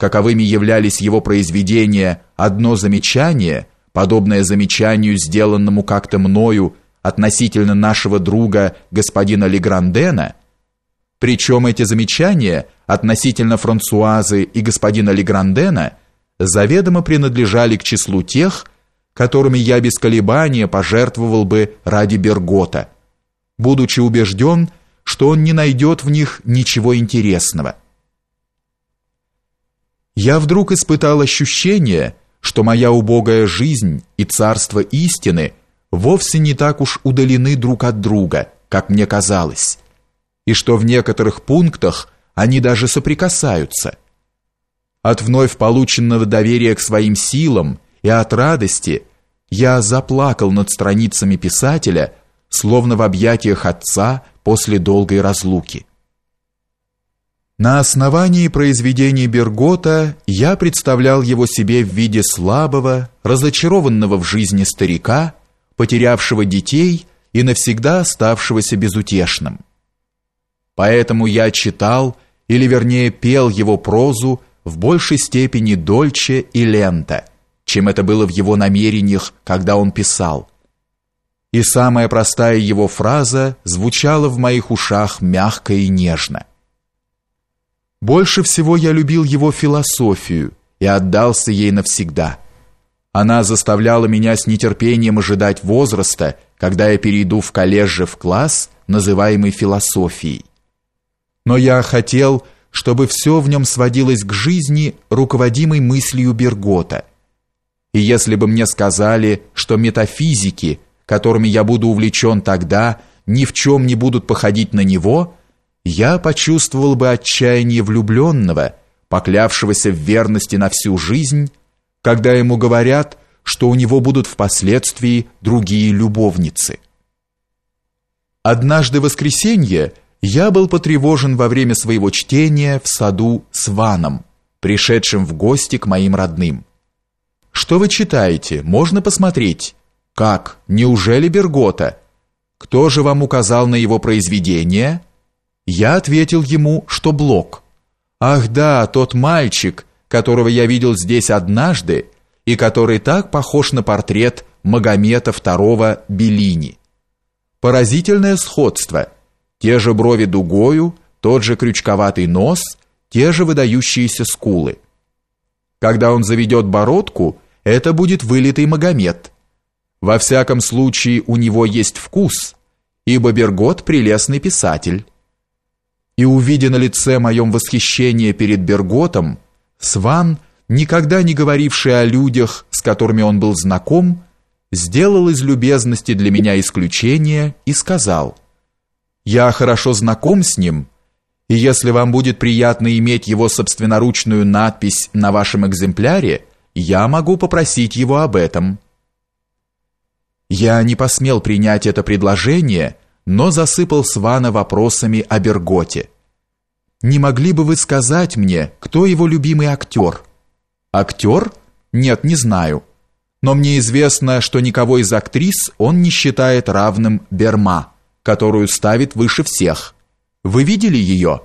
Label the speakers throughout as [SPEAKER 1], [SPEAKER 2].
[SPEAKER 1] каковыми являлись его произведения, одно замечание, подобное замечанию, сделанному как-то мною относительно нашего друга господина Леграндена, причем эти замечания относительно Франсуазы и господина Леграндена заведомо принадлежали к числу тех, которыми я без колебания пожертвовал бы ради Бергота, будучи убежден, что он не найдет в них ничего интересного. Я вдруг испытал ощущение, что моя убогая жизнь и царство истины вовсе не так уж удалены друг от друга, как мне казалось, и что в некоторых пунктах они даже соприкасаются. От вновь полученного доверия к своим силам и от радости я заплакал над страницами писателя, словно в объятиях отца после долгой разлуки. На основании произведений Бергота я представлял его себе в виде слабого, разочарованного в жизни старика, потерявшего детей и навсегда оставшегося безутешным. Поэтому я читал, или вернее пел его прозу в большей степени дольче и лента, чем это было в его намерениях, когда он писал. И самая простая его фраза звучала в моих ушах мягко и нежно. Больше всего я любил его философию и отдался ей навсегда. Она заставляла меня с нетерпением ожидать возраста, когда я перейду в коллеже в класс, называемый философией. Но я хотел, чтобы все в нем сводилось к жизни, руководимой мыслью Бергота. И если бы мне сказали, что метафизики, которыми я буду увлечен тогда, ни в чем не будут походить на него – я почувствовал бы отчаяние влюбленного, поклявшегося в верности на всю жизнь, когда ему говорят, что у него будут впоследствии другие любовницы. Однажды в воскресенье я был потревожен во время своего чтения в саду с Ваном, пришедшим в гости к моим родным. «Что вы читаете? Можно посмотреть?» «Как? Неужели Бергота? Кто же вам указал на его произведение?» Я ответил ему, что Блок. Ах да, тот мальчик, которого я видел здесь однажды и который так похож на портрет Магомета II Беллини. Поразительное сходство. Те же брови дугою, тот же крючковатый нос, те же выдающиеся скулы. Когда он заведет бородку, это будет вылитый Магомед. Во всяком случае, у него есть вкус, ибо Бергот прелестный писатель и увидя на лице моем восхищение перед Берготом, Сван, никогда не говоривший о людях, с которыми он был знаком, сделал из любезности для меня исключение и сказал: "Я хорошо знаком с ним, и если вам будет приятно иметь его собственноручную надпись на вашем экземпляре, я могу попросить его об этом". Я не посмел принять это предложение, но засыпал Свана вопросами о Берготе. «Не могли бы вы сказать мне, кто его любимый актер?» «Актер? Нет, не знаю. Но мне известно, что никого из актрис он не считает равным Берма, которую ставит выше всех. Вы видели ее?»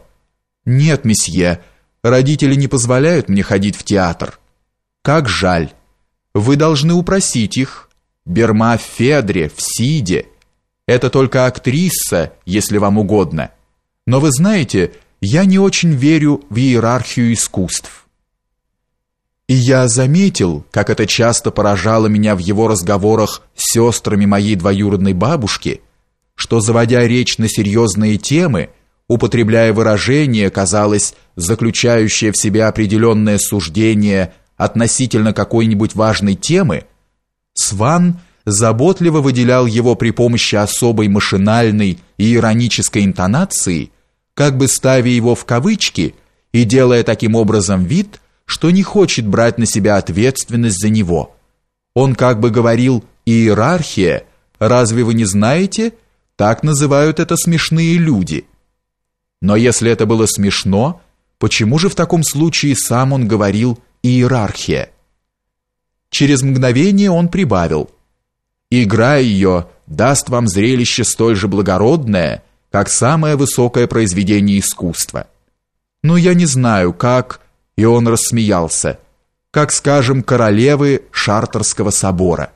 [SPEAKER 1] «Нет, месье. Родители не позволяют мне ходить в театр». «Как жаль. Вы должны упросить их. Берма в Федре, в Сиде». Это только актриса, если вам угодно. Но вы знаете, я не очень верю в иерархию искусств. И я заметил, как это часто поражало меня в его разговорах с сестрами моей двоюродной бабушки, что, заводя речь на серьезные темы, употребляя выражение, казалось, заключающее в себе определенное суждение относительно какой-нибудь важной темы, Сван – заботливо выделял его при помощи особой машинальной и иронической интонации, как бы ставя его в кавычки и делая таким образом вид, что не хочет брать на себя ответственность за него. Он как бы говорил «иерархия», разве вы не знаете? Так называют это смешные люди. Но если это было смешно, почему же в таком случае сам он говорил «иерархия»? Через мгновение он прибавил – Игра ее даст вам зрелище столь же благородное, как самое высокое произведение искусства. Но я не знаю, как... И он рассмеялся, как, скажем, королевы Шартерского собора.